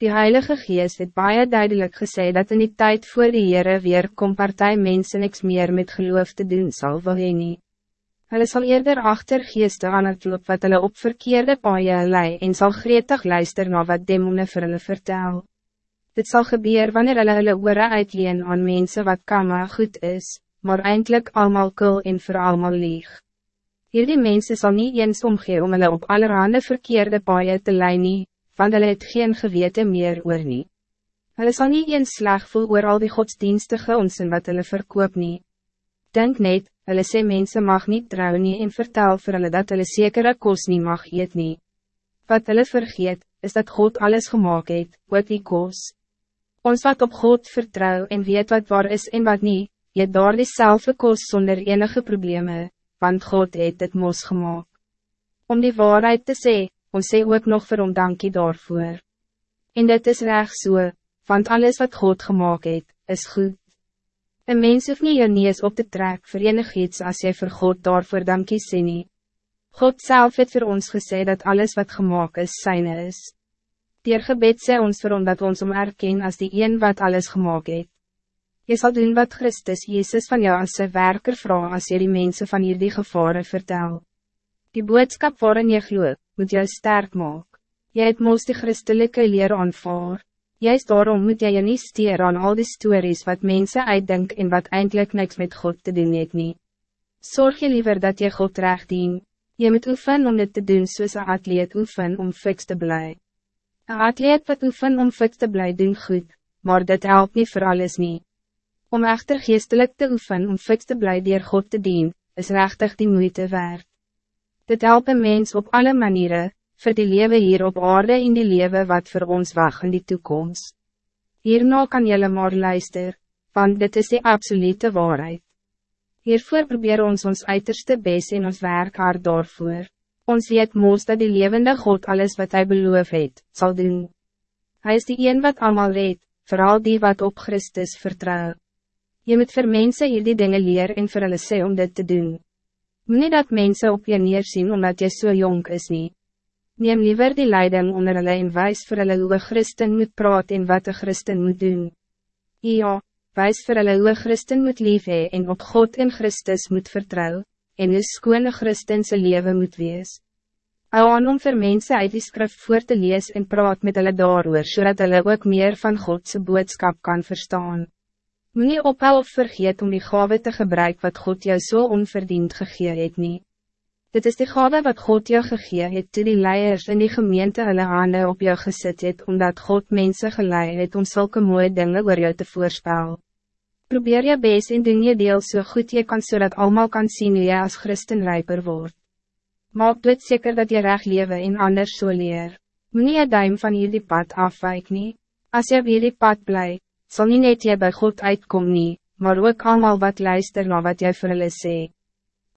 Die Heilige Geest het baie duidelijk gesê dat in die tijd voor die Heere weer kom partij mensen niks meer met geloof te doen sal wil hy nie. Hulle sal eerder achter geeste aan het loop wat hulle op verkeerde paaie lei en sal gretig luister na wat demone vir hulle vertel. Dit zal gebeuren wanneer hulle hulle oore uitleen aan mensen wat kama goed is, maar eindelijk allemaal kul en vir allemaal lieg. Hierdie mense sal nie eens omgee om hulle op allerhande verkeerde paaie te lei nie, want hulle het geen gewete meer oor nie. Hulle sal nie eens sleg voel oor al die godsdienstige onsin wat hulle verkoop nie. Denk net, hulle sê mense mag niet trouw nie en vertel vir hulle dat hulle sekere kos nie mag eet nie. Wat hulle vergeet, is dat God alles gemaakt het, ook die kos. Ons wat op God vertrouw en weet wat waar is en wat niet, eet daar diezelfde kos zonder enige problemen, want God het het mos gemaakt. Om die waarheid te zeggen, ons sê ook nog vir hom dankie daarvoor. En dit is recht so, want alles wat God gemaakt het, is goed. Een mens hoef nie jou nees op te trek vir enig iets as jy vir God daarvoor dankie sê nie. God zelf het vir ons gesê dat alles wat gemaakt is, syne is. Dier gebed sê ons vir hom dat ons om erken as die een wat alles gemaakt het. Je zal doen wat Christus Jezus van jou als zijn werker vraagt als je die mensen van hier die gevaren vertelt. Die boodskap waarin je gloeit, moet jou sterk maak. Jy het moos die christelijke leer aanvaar. Juist daarom moet jy je nie steer aan al die stories wat mensen uitdenk en wat eindelijk niks met God te doen het nie. Zorg je liever dat je God recht dien. Je moet oefen om dit te doen soos een atleet oefen om fiks te blij. Een atleet wat oefen om fiks te blij doen goed, maar dit helpt niet voor alles niet. Om echter geestelijk te oefen om fiks te blij dier God te dien, is rechtig die moeite waard. Dit help een mens op alle manieren, voor die leven hier op aarde in die leven wat voor ons wacht in die toekomst. Hierna kan jelle maar luister, want dit is die absolute waarheid. Hiervoor probeer ons ons uiterste best in ons werk hard daarvoor. Ons weet moos dat die levende God alles wat hij beloof het, zal doen. Hij is die een wat allemaal weet, vooral die wat op Christus vertrouw. Je moet voor mensen hier die dingen leren en voor hulle sê om dit te doen. Niet dat mensen op je neerzien omdat je zo so jong is niet. Neem liever die leiding onder hulle en wijs vir hulle hoe Christen moet praat en wat de Christen moet doen. Ja, wijs vir hulle hoe Christen moet lief hee en op God en Christus moet vertrouwen, en hoe skone Christense leven moet wees. Hou aan om vir mense uit die skrif voor te lees en praat met hulle daar zodat so hulle ook meer van Godse boodskap kan verstaan. Moet nie ophou of vergeet om die gave te gebruiken wat God jou zo so onverdiend gegee het nie. Dit is die gave wat God jou gegee het toe die leiers in die gemeente hulle hande op jou gesit het, omdat God mensen geleid het om zulke mooie dingen oor jou te voorspel. Probeer je best en doen je deel so goed je kan zodat so allemaal kan zien hoe je als christen rijper wordt. Maak dit zeker dat je recht leven en anders so leer. Moet nie duim van jullie pad afwijk nie. Als je op jullie pad blijft, zal niet net jy bij God uitkom nie, maar ook allemaal wat luister na wat jy vir hulle sê.